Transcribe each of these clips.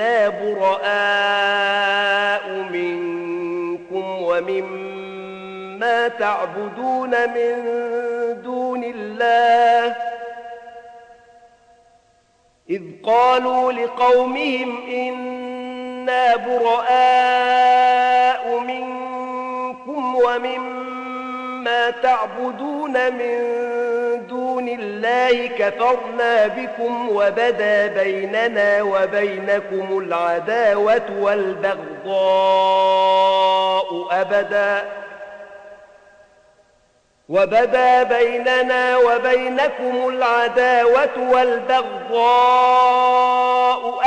إنا براء منكم ومما تعبدون من دون الله إذ قالوا لقومهم إنا براء منكم ومما تعبدون من دون الله كفرنا بكم وبدا بيننا وبينكم العداوة والبغضاء أبدا. وبدا بيننا وبينكم العداوة والبغضاء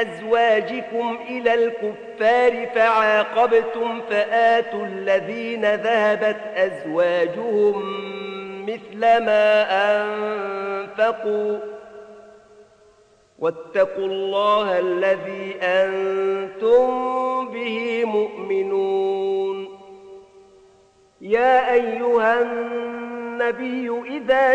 أزواجكم إلى الكفار فعاقبتم فآتوا الذين ذهبت أزواجهم مثل ما أنفقوا. واتقوا الله الذي أنتم به مؤمنون. يا أيها النبي إذا